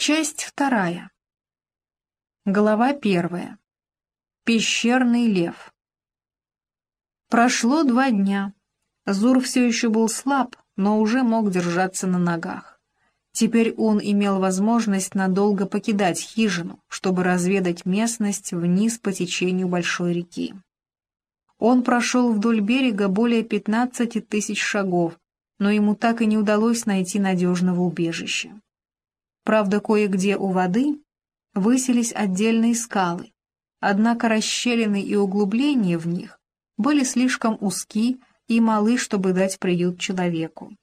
Часть вторая. Глава первая. Пещерный лев. Прошло два дня. Зур все еще был слаб, но уже мог держаться на ногах. Теперь он имел возможность надолго покидать хижину, чтобы разведать местность вниз по течению большой реки. Он прошел вдоль берега более 15 тысяч шагов, но ему так и не удалось найти надежного убежища. Правда, кое-где у воды высились отдельные скалы, однако расщелины и углубления в них были слишком узки и малы, чтобы дать приют человеку.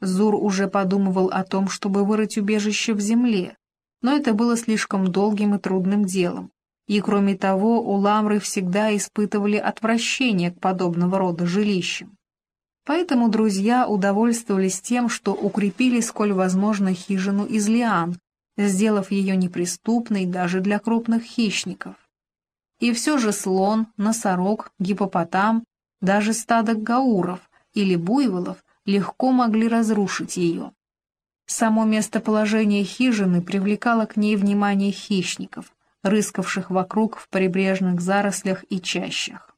Зур уже подумывал о том, чтобы вырыть убежище в земле, но это было слишком долгим и трудным делом, и кроме того у ламры всегда испытывали отвращение к подобного рода жилищам. Поэтому друзья удовольствовались тем, что укрепили сколь возможно хижину из лиан, сделав ее неприступной даже для крупных хищников. И все же слон, носорог, гипопотам, даже стадо гауров или буйволов легко могли разрушить ее. Само местоположение хижины привлекало к ней внимание хищников, рыскавших вокруг в прибрежных зарослях и чащах.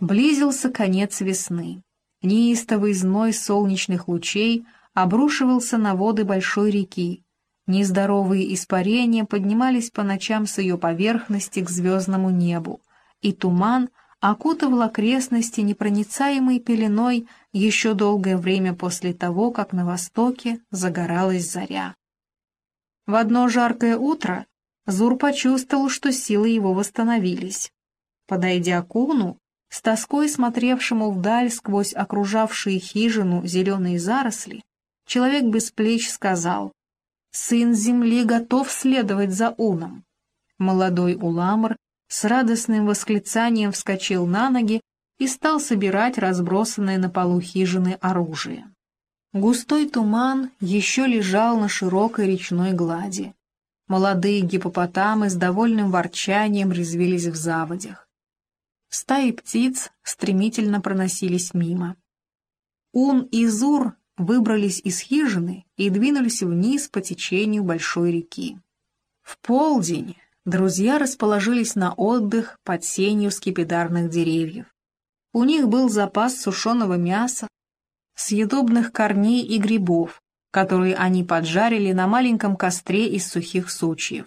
Близился конец весны. Неистовый зной солнечных лучей обрушивался на воды большой реки. Нездоровые испарения поднимались по ночам с ее поверхности к звездному небу, и туман окутывал окрестности непроницаемой пеленой еще долгое время после того, как на востоке загоралась заря. В одно жаркое утро Зур почувствовал, что силы его восстановились. Подойдя к Уну, с тоской смотревшему вдаль сквозь окружавшие хижину зеленые заросли, человек без плеч сказал, «Сын земли готов следовать за Уном». Молодой Уламр с радостным восклицанием вскочил на ноги и стал собирать разбросанное на полу хижины оружие. Густой туман еще лежал на широкой речной глади. Молодые гипопотамы с довольным ворчанием резвились в заводях. Стаи птиц стремительно проносились мимо. Ун и Зур выбрались из хижины и двинулись вниз по течению большой реки. В полдень друзья расположились на отдых под сенью скипидарных деревьев. У них был запас сушеного мяса, съедобных корней и грибов, которые они поджарили на маленьком костре из сухих сучьев.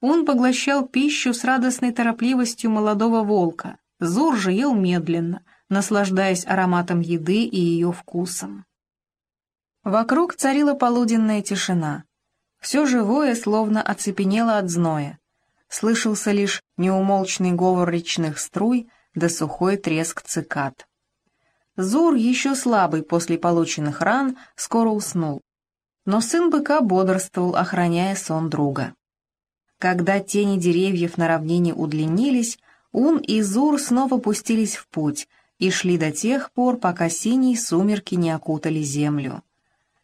Он поглощал пищу с радостной торопливостью молодого волка, Зур же ел медленно, наслаждаясь ароматом еды и ее вкусом. Вокруг царила полуденная тишина. Все живое словно оцепенело от зноя. Слышался лишь неумолчный говор речных струй да сухой треск цикад. Зур, еще слабый после полученных ран, скоро уснул. Но сын быка бодрствовал, охраняя сон друга. Когда тени деревьев на равнине удлинились, Ун и Зур снова пустились в путь и шли до тех пор, пока синие сумерки не окутали землю.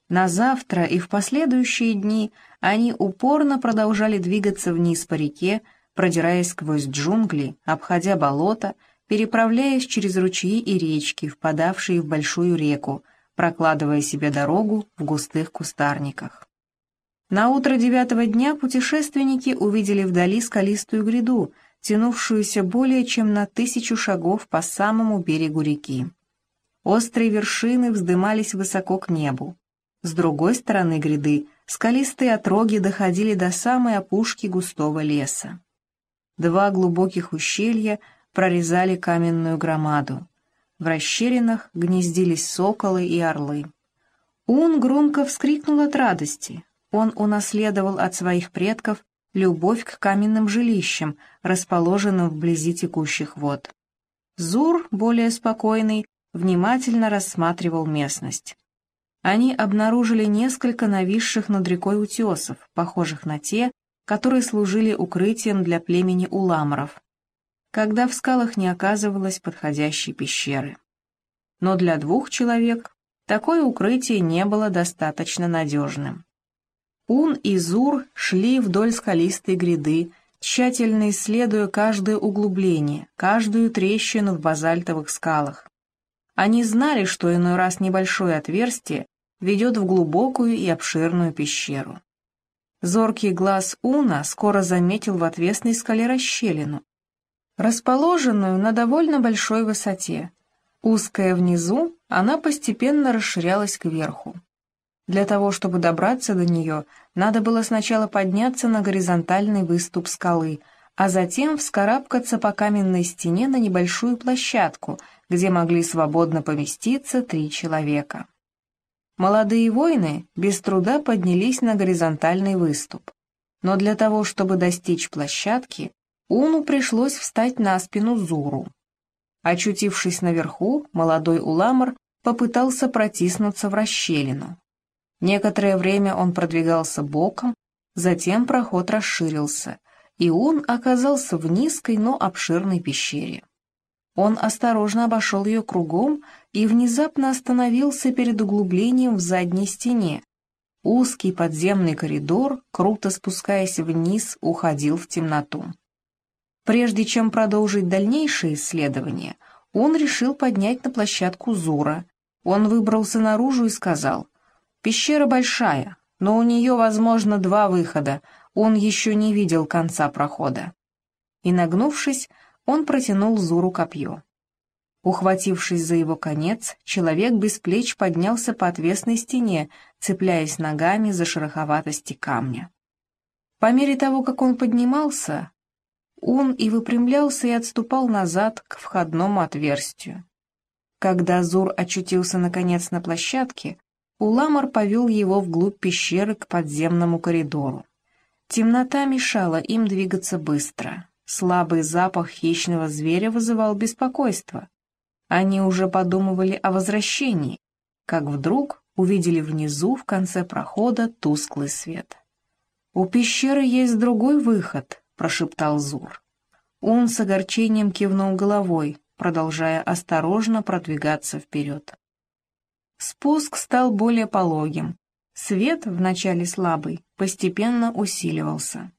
На завтра и в последующие дни они упорно продолжали двигаться вниз по реке, продираясь сквозь джунгли, обходя болота, переправляясь через ручьи и речки, впадавшие в большую реку, прокладывая себе дорогу в густых кустарниках. На утро девятого дня путешественники увидели вдали скалистую гряду — тянувшуюся более чем на тысячу шагов по самому берегу реки. Острые вершины вздымались высоко к небу. С другой стороны гряды скалистые отроги доходили до самой опушки густого леса. Два глубоких ущелья прорезали каменную громаду. В расщелинах гнездились соколы и орлы. Ун громко вскрикнул от радости. Он унаследовал от своих предков любовь к каменным жилищам, расположенным вблизи текущих вод. Зур, более спокойный, внимательно рассматривал местность. Они обнаружили несколько нависших над рекой утесов, похожих на те, которые служили укрытием для племени уламров, когда в скалах не оказывалось подходящей пещеры. Но для двух человек такое укрытие не было достаточно надежным. Ун и Зур шли вдоль скалистой гряды, тщательно исследуя каждое углубление, каждую трещину в базальтовых скалах. Они знали, что иной раз небольшое отверстие ведет в глубокую и обширную пещеру. Зоркий глаз Уна скоро заметил в отвесной скале расщелину, расположенную на довольно большой высоте. Узкая внизу, она постепенно расширялась кверху. Для того, чтобы добраться до нее, надо было сначала подняться на горизонтальный выступ скалы, а затем вскарабкаться по каменной стене на небольшую площадку, где могли свободно поместиться три человека. Молодые воины без труда поднялись на горизонтальный выступ. Но для того, чтобы достичь площадки, Уну пришлось встать на спину Зуру. Очутившись наверху, молодой Уламар попытался протиснуться в расщелину. Некоторое время он продвигался боком, затем проход расширился, и он оказался в низкой, но обширной пещере. Он осторожно обошел ее кругом и внезапно остановился перед углублением в задней стене. Узкий подземный коридор, круто спускаясь вниз, уходил в темноту. Прежде чем продолжить дальнейшее исследование, он решил поднять на площадку Зура. Он выбрался наружу и сказал, «Пещера большая, но у нее, возможно, два выхода, он еще не видел конца прохода». И, нагнувшись, он протянул Зуру копье. Ухватившись за его конец, человек без плеч поднялся по отвесной стене, цепляясь ногами за шероховатости камня. По мере того, как он поднимался, он и выпрямлялся и отступал назад к входному отверстию. Когда Зур очутился наконец на площадке, Уламар повел его вглубь пещеры к подземному коридору. Темнота мешала им двигаться быстро. Слабый запах хищного зверя вызывал беспокойство. Они уже подумывали о возвращении, как вдруг увидели внизу в конце прохода тусклый свет. «У пещеры есть другой выход», — прошептал Зур. Он с огорчением кивнул головой, продолжая осторожно продвигаться вперед. Спуск стал более пологим. Свет, вначале слабый, постепенно усиливался.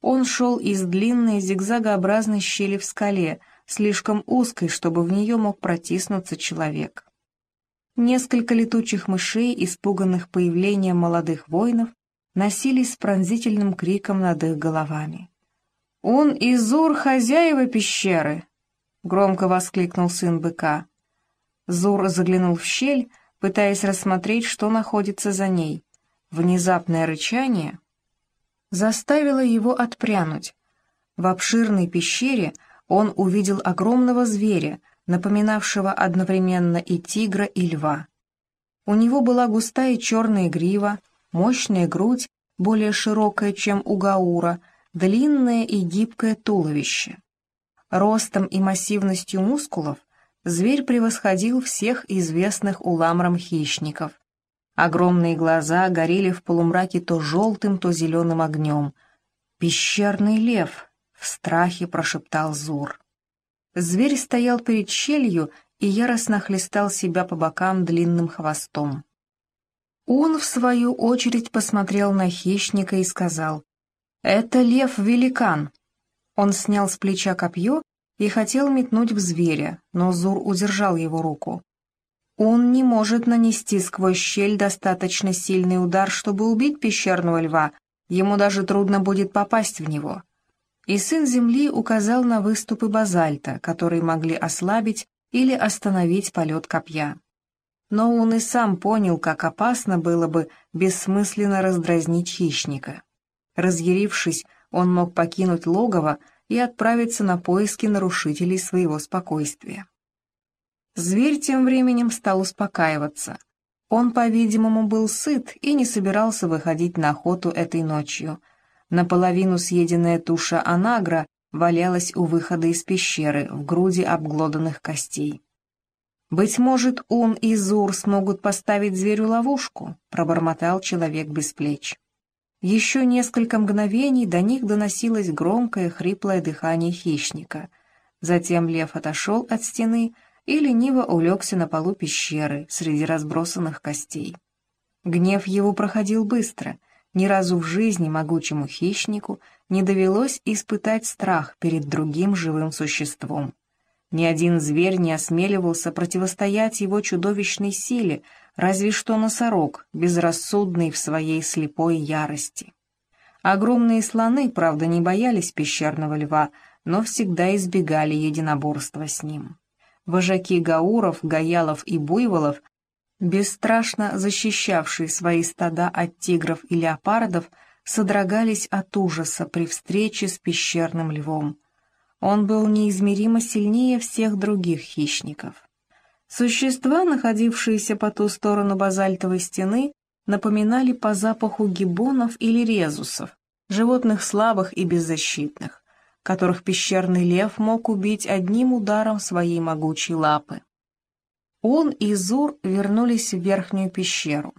Он шел из длинной зигзагообразной щели в скале, слишком узкой, чтобы в нее мог протиснуться человек. Несколько летучих мышей, испуганных появлением молодых воинов, носились с пронзительным криком над их головами. «Он и Зур хозяева пещеры!» — громко воскликнул сын быка. Зур заглянул в щель, пытаясь рассмотреть, что находится за ней. Внезапное рычание заставило его отпрянуть. В обширной пещере он увидел огромного зверя, напоминавшего одновременно и тигра, и льва. У него была густая черная грива, мощная грудь, более широкая, чем у Гаура, длинное и гибкое туловище. Ростом и массивностью мускулов зверь превосходил всех известных уламрам хищников, Огромные глаза горели в полумраке то желтым, то зеленым огнем. «Пещерный лев!» — в страхе прошептал Зур. Зверь стоял перед щелью и яростно хлестал себя по бокам длинным хвостом. Он, в свою очередь, посмотрел на хищника и сказал, «Это лев-великан». Он снял с плеча копье и хотел метнуть в зверя, но Зур удержал его руку. Он не может нанести сквозь щель достаточно сильный удар, чтобы убить пещерного льва, ему даже трудно будет попасть в него. И сын земли указал на выступы базальта, которые могли ослабить или остановить полет копья. Но он и сам понял, как опасно было бы бессмысленно раздразнить хищника. Разъярившись, он мог покинуть логово и отправиться на поиски нарушителей своего спокойствия. Зверь тем временем стал успокаиваться. Он, по-видимому, был сыт и не собирался выходить на охоту этой ночью. Наполовину съеденная туша анагра валялась у выхода из пещеры в груди обглоданных костей. «Быть может, он и Зур смогут поставить зверю ловушку», — пробормотал человек без плеч. Еще несколько мгновений до них доносилось громкое хриплое дыхание хищника. Затем лев отошел от стены и лениво улегся на полу пещеры среди разбросанных костей. Гнев его проходил быстро, ни разу в жизни могучему хищнику не довелось испытать страх перед другим живым существом. Ни один зверь не осмеливался противостоять его чудовищной силе, разве что носорог, безрассудный в своей слепой ярости. Огромные слоны, правда, не боялись пещерного льва, но всегда избегали единоборства с ним. Вожаки гауров, гаялов и буйволов, бесстрашно защищавшие свои стада от тигров и леопардов, содрогались от ужаса при встрече с пещерным львом. Он был неизмеримо сильнее всех других хищников. Существа, находившиеся по ту сторону базальтовой стены, напоминали по запаху гибонов или резусов, животных слабых и беззащитных, которых пещерный лев мог убить одним ударом своей могучей лапы. Он и Зур вернулись в верхнюю пещеру.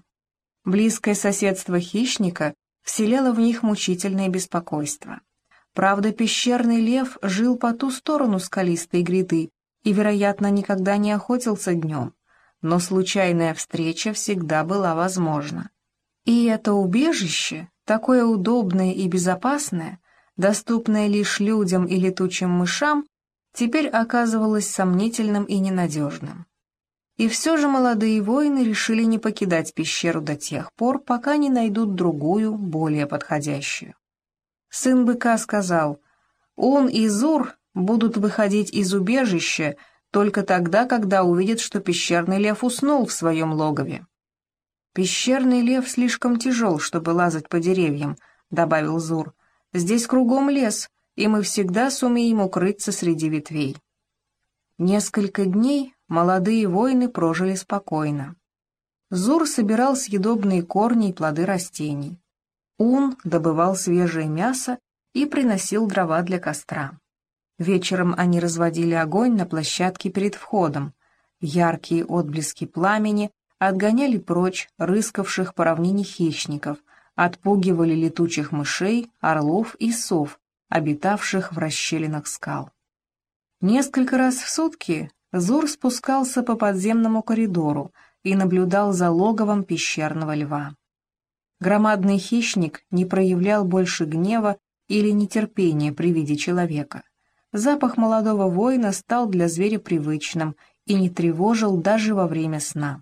Близкое соседство хищника вселяло в них мучительное беспокойство. Правда, пещерный лев жил по ту сторону скалистой гряды и, вероятно, никогда не охотился днем, но случайная встреча всегда была возможна. И это убежище, такое удобное и безопасное, доступное лишь людям и летучим мышам, теперь оказывалось сомнительным и ненадежным. И все же молодые воины решили не покидать пещеру до тех пор, пока не найдут другую, более подходящую. Сын быка сказал, «Он и Зур будут выходить из убежища только тогда, когда увидят, что пещерный лев уснул в своем логове». «Пещерный лев слишком тяжел, чтобы лазать по деревьям», — добавил Зур. «Здесь кругом лес, и мы всегда сумеем укрыться среди ветвей». Несколько дней молодые воины прожили спокойно. Зур собирал съедобные корни и плоды растений. Ун добывал свежее мясо и приносил дрова для костра. Вечером они разводили огонь на площадке перед входом. Яркие отблески пламени отгоняли прочь рыскавших по равнине хищников, отпугивали летучих мышей, орлов и сов, обитавших в расщелинах скал. Несколько раз в сутки Зур спускался по подземному коридору и наблюдал за логовом пещерного льва. Громадный хищник не проявлял больше гнева или нетерпения при виде человека. Запах молодого воина стал для зверя привычным и не тревожил даже во время сна.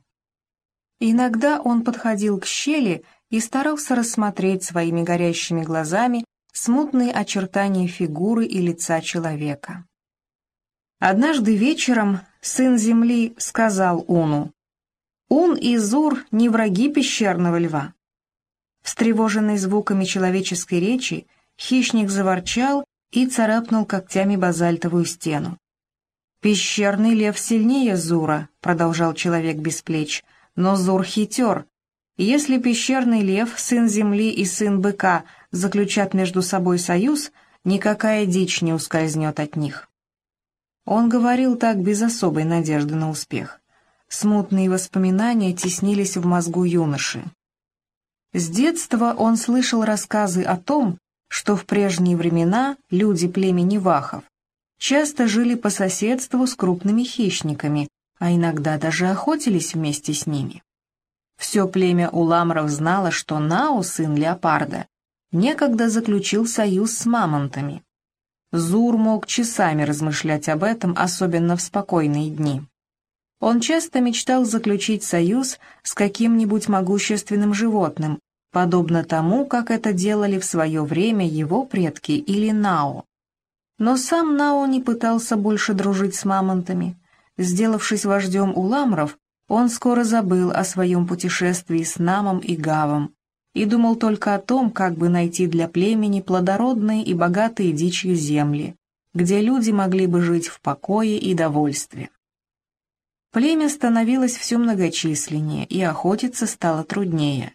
Иногда он подходил к щели и старался рассмотреть своими горящими глазами смутные очертания фигуры и лица человека. Однажды вечером сын земли сказал Уну, «Ун и Зур не враги пещерного льва. Встревоженный звуками человеческой речи, хищник заворчал и царапнул когтями базальтовую стену. «Пещерный лев сильнее Зура», — продолжал человек без плеч, — «но Зур хитер. Если пещерный лев, сын земли и сын быка заключат между собой союз, никакая дичь не ускользнет от них». Он говорил так без особой надежды на успех. Смутные воспоминания теснились в мозгу юноши. С детства он слышал рассказы о том, что в прежние времена люди племени Вахов часто жили по соседству с крупными хищниками, а иногда даже охотились вместе с ними. Все племя Уламров знало, что Нао, сын леопарда, некогда заключил союз с мамонтами. Зур мог часами размышлять об этом, особенно в спокойные дни. Он часто мечтал заключить союз с каким-нибудь могущественным животным, подобно тому, как это делали в свое время его предки или Нао. Но сам Нао не пытался больше дружить с мамонтами. Сделавшись вождем уламров, он скоро забыл о своем путешествии с Намом и Гавом и думал только о том, как бы найти для племени плодородные и богатые дичью земли, где люди могли бы жить в покое и довольстве. Племя становилось все многочисленнее, и охотиться стало труднее.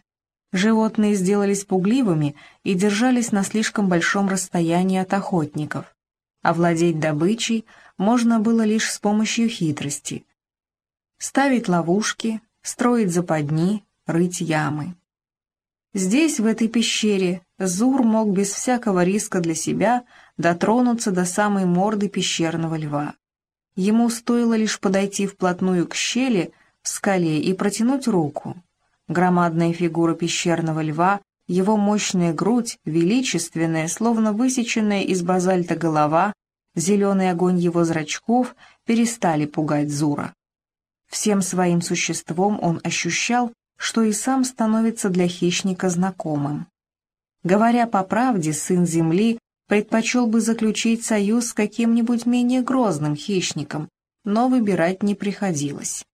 Животные сделались пугливыми и держались на слишком большом расстоянии от охотников. Овладеть добычей можно было лишь с помощью хитрости. Ставить ловушки, строить западни, рыть ямы. Здесь, в этой пещере, Зур мог без всякого риска для себя дотронуться до самой морды пещерного льва. Ему стоило лишь подойти вплотную к щели в скале и протянуть руку. Громадная фигура пещерного льва, его мощная грудь, величественная, словно высеченная из базальта голова, зеленый огонь его зрачков перестали пугать Зура. Всем своим существом он ощущал, что и сам становится для хищника знакомым. Говоря по правде, сын земли предпочел бы заключить союз с каким-нибудь менее грозным хищником, но выбирать не приходилось.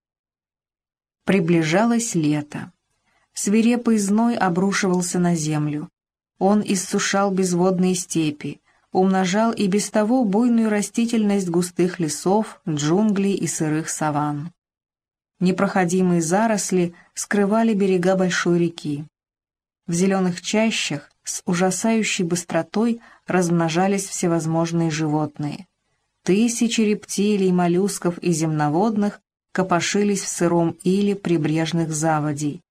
Приближалось лето. Свирепый зной обрушивался на землю. Он иссушал безводные степи, умножал и без того буйную растительность густых лесов, джунглей и сырых саванн. Непроходимые заросли скрывали берега большой реки. В зеленых чащах с ужасающей быстротой размножались всевозможные животные. Тысячи рептилий, моллюсков и земноводных копошились в сыром иле прибрежных заводей.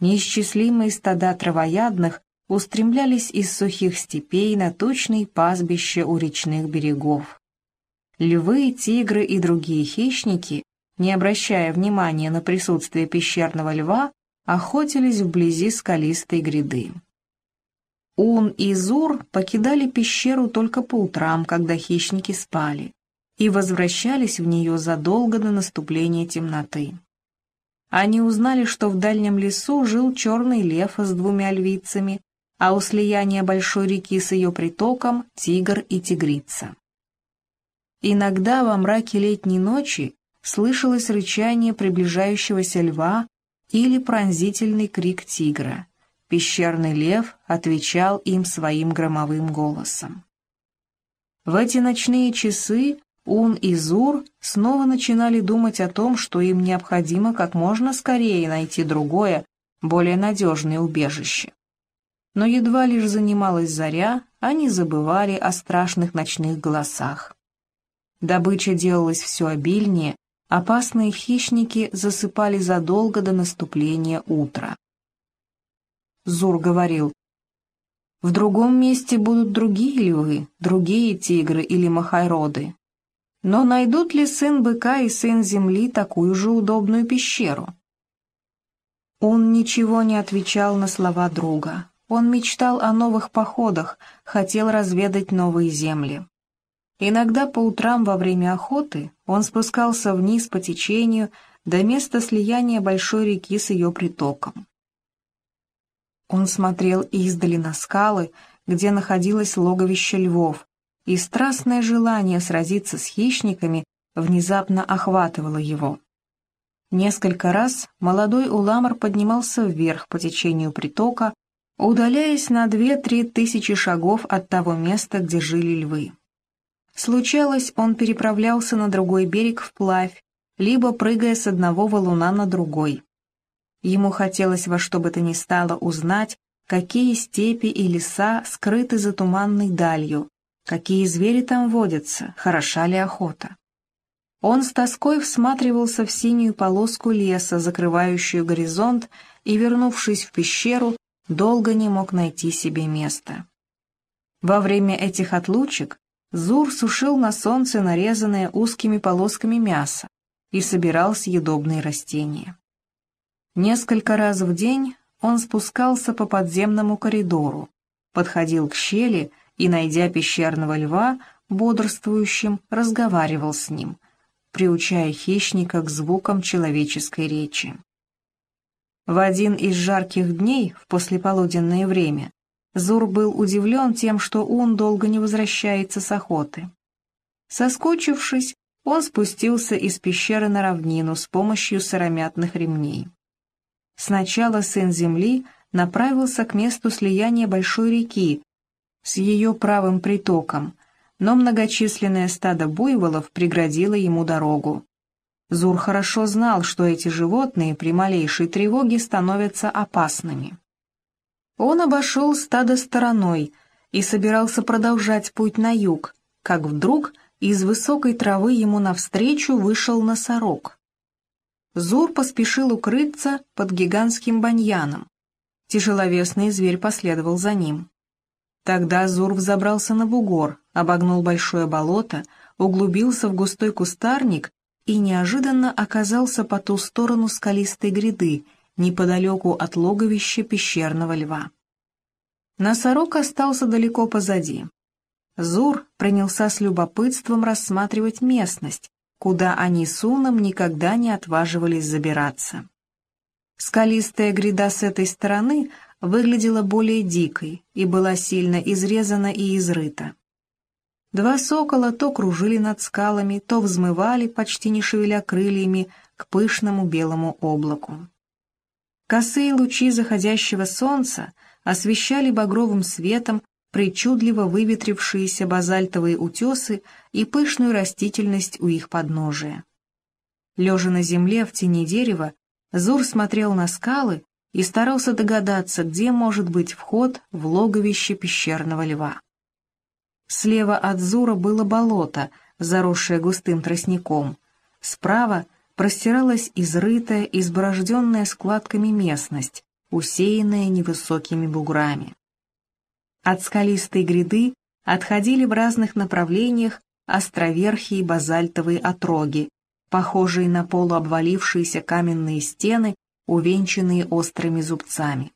Неисчислимые стада травоядных устремлялись из сухих степей на точные пастбища у речных берегов. Львы, тигры и другие хищники, не обращая внимания на присутствие пещерного льва, охотились вблизи скалистой гряды. Ун и Зур покидали пещеру только по утрам, когда хищники спали, и возвращались в нее задолго до наступления темноты. Они узнали, что в дальнем лесу жил черный лев с двумя львицами, а у слияния большой реки с ее притоком — тигр и тигрица. Иногда во мраке летней ночи слышалось рычание приближающегося льва или пронзительный крик тигра — Пещерный лев отвечал им своим громовым голосом. В эти ночные часы Ун и Зур снова начинали думать о том, что им необходимо как можно скорее найти другое, более надежное убежище. Но едва лишь занималась заря, они забывали о страшных ночных голосах. Добыча делалась все обильнее, опасные хищники засыпали задолго до наступления утра. Зур говорил. В другом месте будут другие львы, другие тигры или махайроды. Но найдут ли сын быка и сын земли такую же удобную пещеру? Он ничего не отвечал на слова друга. Он мечтал о новых походах, хотел разведать новые земли. Иногда по утрам во время охоты он спускался вниз по течению до места слияния большой реки с ее притоком. Он смотрел издали на скалы, где находилось логовище львов, и страстное желание сразиться с хищниками внезапно охватывало его. Несколько раз молодой уламар поднимался вверх по течению притока, удаляясь на две-три тысячи шагов от того места, где жили львы. Случалось, он переправлялся на другой берег вплавь, либо прыгая с одного валуна на другой. Ему хотелось во что бы то ни стало узнать, какие степи и леса скрыты за туманной далью, какие звери там водятся, хороша ли охота. Он с тоской всматривался в синюю полоску леса, закрывающую горизонт, и, вернувшись в пещеру, долго не мог найти себе места. Во время этих отлучек Зур сушил на солнце нарезанное узкими полосками мясо и собирал съедобные растения. Несколько раз в день он спускался по подземному коридору, подходил к щели и, найдя пещерного льва, бодрствующим, разговаривал с ним, приучая хищника к звукам человеческой речи. В один из жарких дней, в послеполуденное время, Зур был удивлен тем, что он долго не возвращается с охоты. Соскучившись, он спустился из пещеры на равнину с помощью сыромятных ремней. Сначала сын земли направился к месту слияния большой реки с ее правым притоком, но многочисленное стадо буйволов преградило ему дорогу. Зур хорошо знал, что эти животные при малейшей тревоге становятся опасными. Он обошел стадо стороной и собирался продолжать путь на юг, как вдруг из высокой травы ему навстречу вышел носорог. Зур поспешил укрыться под гигантским баньяном. Тяжеловесный зверь последовал за ним. Тогда Зур взобрался на бугор, обогнул большое болото, углубился в густой кустарник и неожиданно оказался по ту сторону скалистой гряды, неподалеку от логовища пещерного льва. Носорог остался далеко позади. Зур принялся с любопытством рассматривать местность, куда они с Уном никогда не отваживались забираться. Скалистая гряда с этой стороны выглядела более дикой и была сильно изрезана и изрыта. Два сокола то кружили над скалами, то взмывали, почти не шевеля крыльями, к пышному белому облаку. Косые лучи заходящего солнца освещали багровым светом причудливо выветрившиеся базальтовые утесы и пышную растительность у их подножия. Лежа на земле в тени дерева, Зур смотрел на скалы и старался догадаться, где может быть вход в логовище пещерного льва. Слева от Зура было болото, заросшее густым тростником. Справа простиралась изрытая, изборожденная складками местность, усеянная невысокими буграми. От скалистой гряды отходили в разных направлениях островерхие базальтовые отроги, похожие на полуобвалившиеся каменные стены, увенчанные острыми зубцами.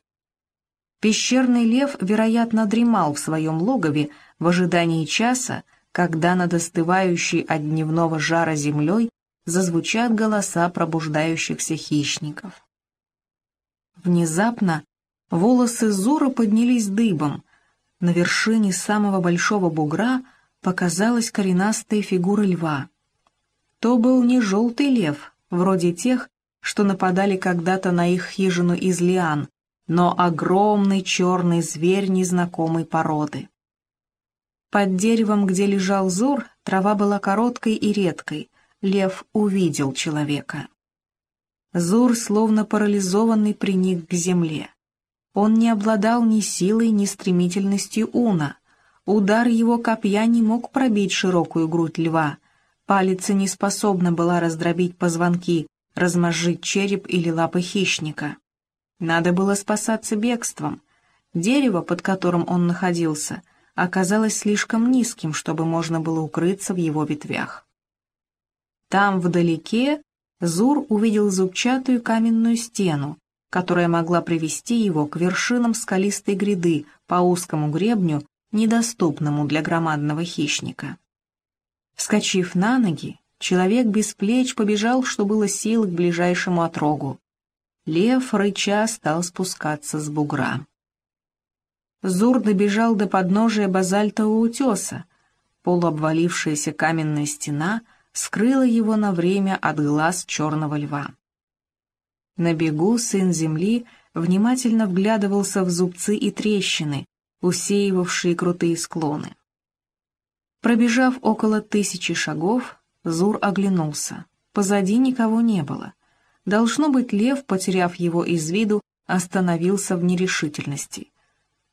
Пещерный лев, вероятно, дремал в своем логове в ожидании часа, когда над остывающей от дневного жара землей зазвучат голоса пробуждающихся хищников. Внезапно волосы Зура поднялись дыбом. На вершине самого большого бугра показалась коренастая фигура льва. То был не желтый лев, вроде тех, что нападали когда-то на их хижину из лиан, но огромный черный зверь незнакомой породы. Под деревом, где лежал Зур, трава была короткой и редкой. Лев увидел человека. Зур, словно парализованный, приник к земле. Он не обладал ни силой, ни стремительностью уна. Удар его копья не мог пробить широкую грудь льва. Палица не способна была раздробить позвонки, размозжить череп или лапы хищника. Надо было спасаться бегством. Дерево, под которым он находился, оказалось слишком низким, чтобы можно было укрыться в его ветвях. Там, вдалеке, Зур увидел зубчатую каменную стену, которая могла привести его к вершинам скалистой гряды по узкому гребню, недоступному для громадного хищника. Вскочив на ноги, человек без плеч побежал, что было сил, к ближайшему отрогу. Лев, рыча, стал спускаться с бугра. Зур добежал до подножия базальтового утеса. Полуобвалившаяся каменная стена скрыла его на время от глаз черного льва. На бегу сын земли внимательно вглядывался в зубцы и трещины, усеивавшие крутые склоны. Пробежав около тысячи шагов, Зур оглянулся. Позади никого не было. Должно быть, лев, потеряв его из виду, остановился в нерешительности.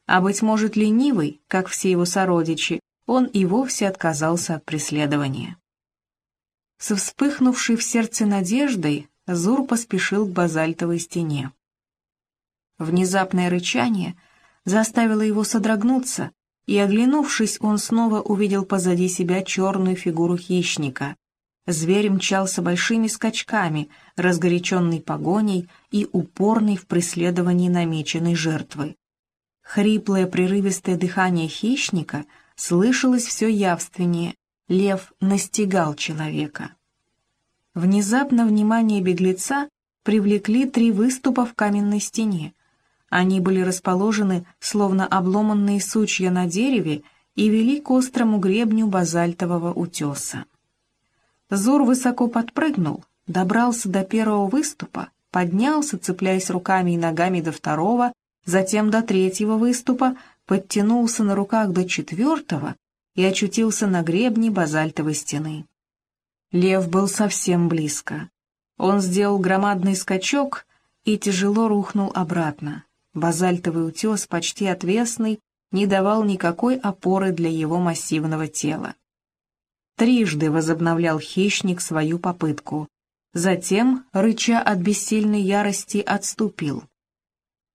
А, быть может, ленивый, как все его сородичи, он и вовсе отказался от преследования. Со вспыхнувшей в сердце надеждой Зур поспешил к базальтовой стене. Внезапное рычание заставило его содрогнуться, и, оглянувшись, он снова увидел позади себя черную фигуру хищника, Зверь мчался большими скачками, разгоряченный погоней и упорный в преследовании намеченной жертвы. Хриплое прерывистое дыхание хищника слышалось все явственнее. Лев настигал человека. Внезапно внимание беглеца привлекли три выступа в каменной стене. Они были расположены, словно обломанные сучья на дереве, и вели к острому гребню базальтового утеса. Зур высоко подпрыгнул, добрался до первого выступа, поднялся, цепляясь руками и ногами до второго, затем до третьего выступа, подтянулся на руках до четвертого и очутился на гребне базальтовой стены. Лев был совсем близко. Он сделал громадный скачок и тяжело рухнул обратно. Базальтовый утес, почти отвесный, не давал никакой опоры для его массивного тела. Трижды возобновлял хищник свою попытку. Затем, рыча от бессильной ярости, отступил.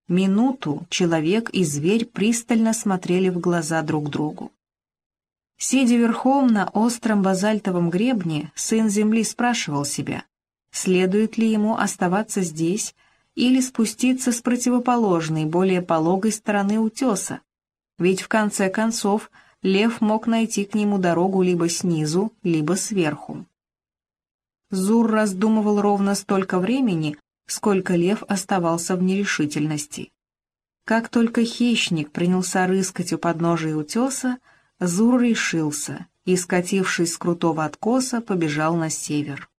Минуту человек и зверь пристально смотрели в глаза друг другу. Сидя верхом на остром базальтовом гребне, сын земли спрашивал себя, следует ли ему оставаться здесь или спуститься с противоположной, более пологой стороны утеса. Ведь в конце концов лев мог найти к нему дорогу либо снизу, либо сверху. Зур раздумывал ровно столько времени, сколько лев оставался в нерешительности. Как только хищник принялся рыскать у подножия утеса, Зур решился и, скатившись с крутого откоса, побежал на север.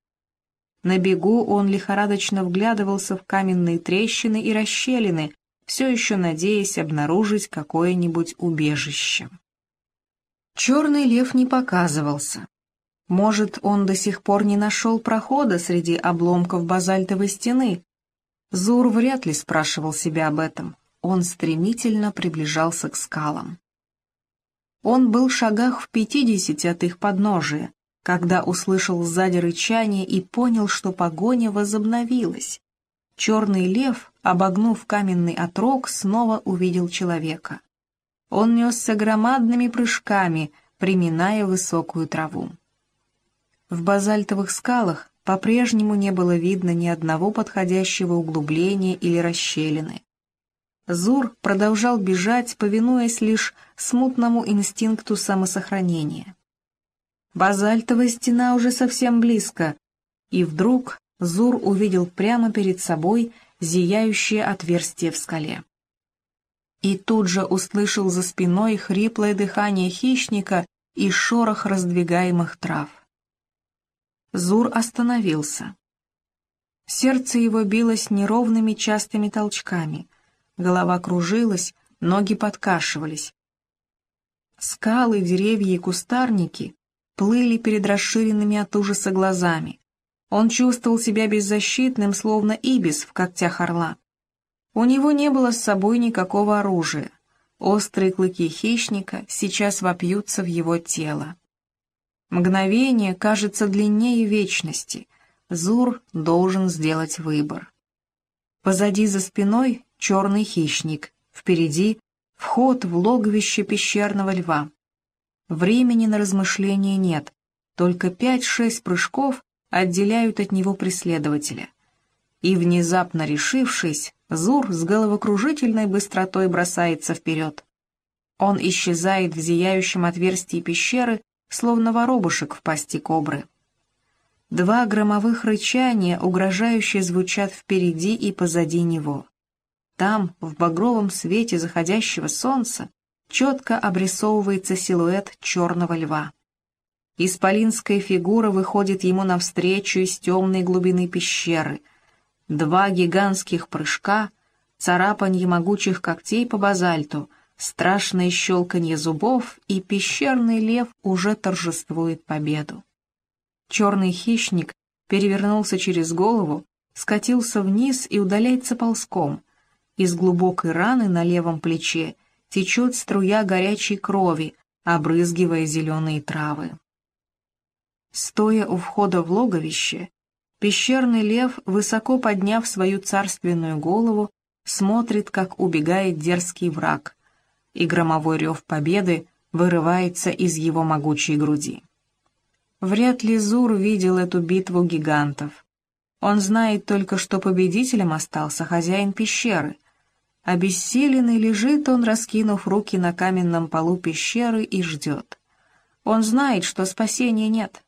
На бегу он лихорадочно вглядывался в каменные трещины и расщелины, все еще надеясь обнаружить какое-нибудь убежище. Черный лев не показывался. Может, он до сих пор не нашел прохода среди обломков базальтовой стены. Зур вряд ли спрашивал себя об этом. Он стремительно приближался к скалам. Он был в шагах в пятидесяти от их подножия, когда услышал сзади рычание и понял, что погоня возобновилась. Черный лев, обогнув каменный отрог, снова увидел человека. Он несся громадными прыжками, приминая высокую траву. В базальтовых скалах по-прежнему не было видно ни одного подходящего углубления или расщелины. Зур продолжал бежать, повинуясь лишь смутному инстинкту самосохранения. Базальтовая стена уже совсем близко, и вдруг Зур увидел прямо перед собой зияющее отверстие в скале. И тут же услышал за спиной хриплое дыхание хищника и шорох раздвигаемых трав. Зур остановился. Сердце его билось неровными частыми толчками, голова кружилась, ноги подкашивались. Скалы, деревья и кустарники плыли перед расширенными от ужаса глазами. Он чувствовал себя беззащитным, словно ибис в когтях орла. У него не было с собой никакого оружия. Острые клыки хищника сейчас вопьются в его тело. Мгновение кажется длиннее вечности. Зур должен сделать выбор. Позади за спиной черный хищник, впереди вход в логовище пещерного льва. Времени на размышления нет, только пять-шесть прыжков отделяют от него преследователя. И, внезапно решившись, Зур с головокружительной быстротой бросается вперед. Он исчезает в зияющем отверстии пещеры, словно воробушек в пасти кобры. Два громовых рычания угрожающе звучат впереди и позади него. Там, в багровом свете заходящего солнца, четко обрисовывается силуэт черного льва. Исполинская фигура выходит ему навстречу из темной глубины пещеры. Два гигантских прыжка, царапанье могучих когтей по базальту, страшное щелканье зубов, и пещерный лев уже торжествует победу. Черный хищник перевернулся через голову, скатился вниз и удаляется ползком. Из глубокой раны на левом плече — течет струя горячей крови, обрызгивая зеленые травы. Стоя у входа в логовище, пещерный лев, высоко подняв свою царственную голову, смотрит, как убегает дерзкий враг, и громовой рев победы вырывается из его могучей груди. Вряд ли Зур видел эту битву гигантов. Он знает только, что победителем остался хозяин пещеры — Обессиленный лежит он, раскинув руки на каменном полу пещеры и ждет. Он знает, что спасения нет.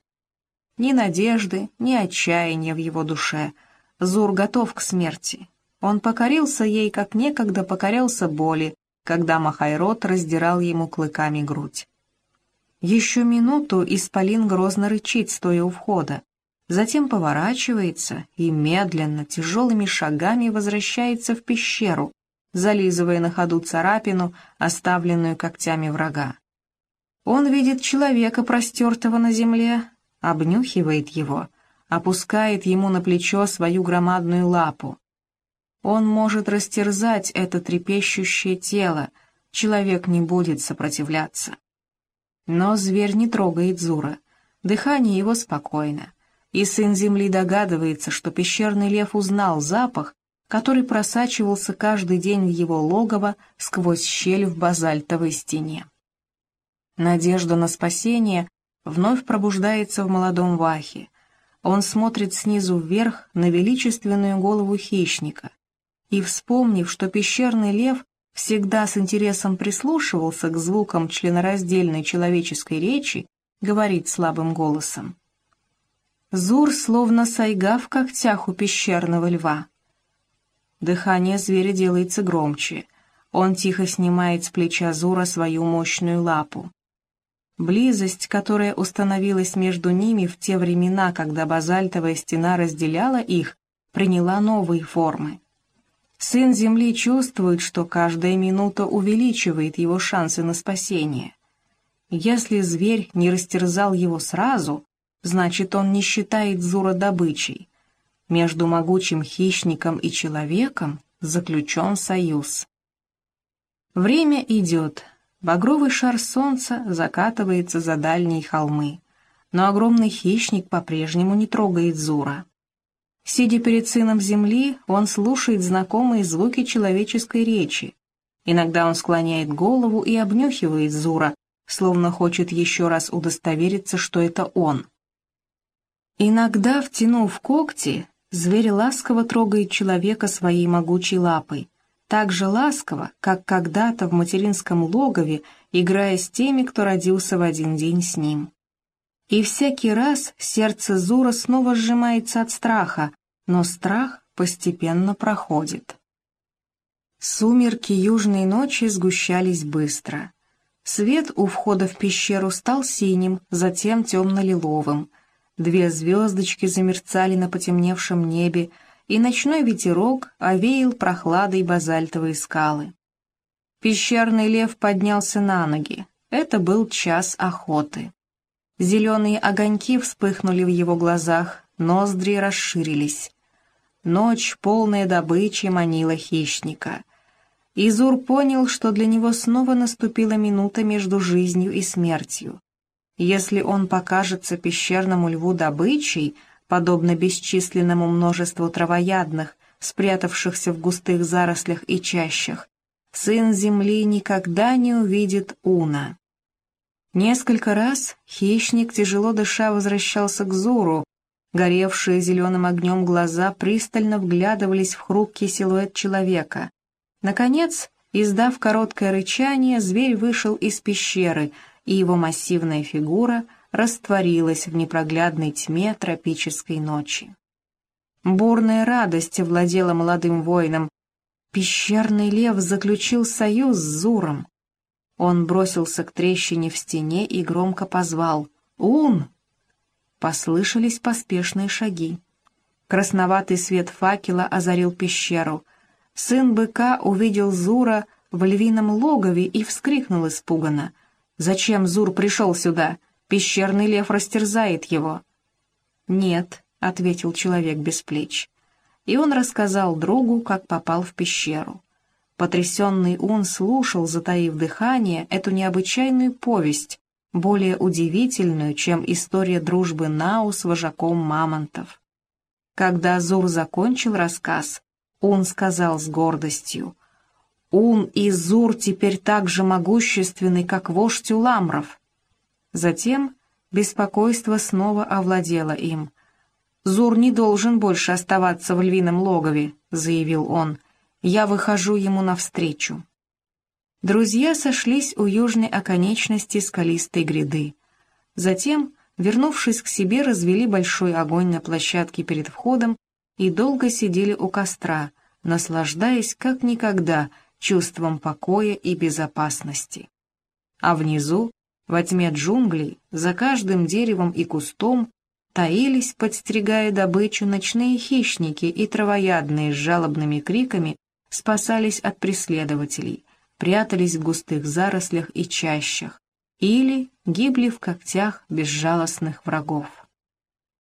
Ни надежды, ни отчаяния в его душе. Зур готов к смерти. Он покорился ей, как некогда покорялся боли, когда Махайрод раздирал ему клыками грудь. Еще минуту Исполин грозно рычит, стоя у входа. Затем поворачивается и медленно, тяжелыми шагами возвращается в пещеру, зализывая на ходу царапину, оставленную когтями врага. Он видит человека, простертого на земле, обнюхивает его, опускает ему на плечо свою громадную лапу. Он может растерзать это трепещущее тело, человек не будет сопротивляться. Но зверь не трогает Зура, дыхание его спокойно, и сын земли догадывается, что пещерный лев узнал запах который просачивался каждый день в его логово сквозь щель в базальтовой стене. Надежда на спасение вновь пробуждается в молодом Вахе. Он смотрит снизу вверх на величественную голову хищника и, вспомнив, что пещерный лев всегда с интересом прислушивался к звукам членораздельной человеческой речи, говорит слабым голосом. Зур словно сайга в когтях у пещерного льва. Дыхание зверя делается громче. он тихо снимает с плеча Зура свою мощную лапу. Близость, которая установилась между ними в те времена, когда базальтовая стена разделяла их, приняла новые формы. Сын Земли чувствует, что каждая минута увеличивает его шансы на спасение. Если зверь не растерзал его сразу, значит, он не считает Зура добычей. Между могучим хищником и человеком заключен союз. Время идет. Багровый шар солнца закатывается за дальние холмы. Но огромный хищник по-прежнему не трогает Зура. Сидя перед сыном земли, он слушает знакомые звуки человеческой речи. Иногда он склоняет голову и обнюхивает Зура, словно хочет еще раз удостовериться, что это он. Иногда, втянув когти, зверь ласково трогает человека своей могучей лапой, так же ласково, как когда-то в материнском логове, играя с теми, кто родился в один день с ним. И всякий раз сердце Зура снова сжимается от страха, но страх постепенно проходит. Сумерки южной ночи сгущались быстро. Свет у входа в пещеру стал синим, затем темно-лиловым. Две звездочки замерцали на потемневшем небе, и ночной ветерок овеял прохладой базальтовые скалы. Пещерный лев поднялся на ноги. Это был час охоты. Зеленые огоньки вспыхнули в его глазах, ноздри расширились. Ночь, полная добычи, манила хищника. Изур понял, что для него снова наступила минута между жизнью и смертью. Если он покажется пещерному льву добычей, подобно бесчисленному множеству травоядных, спрятавшихся в густых зарослях и чащах, сын земли никогда не увидит Уна. Несколько раз хищник, тяжело дыша, возвращался к Зуру, горевшие зеленым огнем глаза пристально вглядывались в хрупкий силуэт человека. Наконец, издав короткое рычание, зверь вышел из пещеры, и его массивная фигура — растворилась в непроглядной тьме тропической ночи. Бурная радость овладела молодым воином. Пещерный лев заключил союз с Зуром. Он бросился к трещине в стене и громко позвал «Ун!». Послышались поспешные шаги. Красноватый свет факела озарил пещеру. Сын быка увидел Зура в львином логове и вскрикнул испуганно. «Зачем Зур пришел сюда? Пещерный лев растерзает его». «Нет», — ответил человек без плеч. И он рассказал другу, как попал в пещеру. Потрясенный он слушал, затаив дыхание, эту необычайную повесть, более удивительную, чем история дружбы Нау с вожаком мамонтов. Когда Азур закончил рассказ, он сказал с гордостью, «Ун и Зур теперь так же могущественны, как вождь Уламров. Затем беспокойство снова овладело им. «Зур не должен больше оставаться в львином логове», — заявил он. «Я выхожу ему навстречу». Друзья сошлись у южной оконечности скалистой гряды. Затем, вернувшись к себе, развели большой огонь на площадке перед входом и долго сидели у костра, наслаждаясь как никогда чувством покоя и безопасности. А внизу, во тьме джунглей, за каждым деревом и кустом, таились, подстерегая добычу, ночные хищники и травоядные с жалобными криками спасались от преследователей, прятались в густых зарослях и чащах или гибли в когтях безжалостных врагов.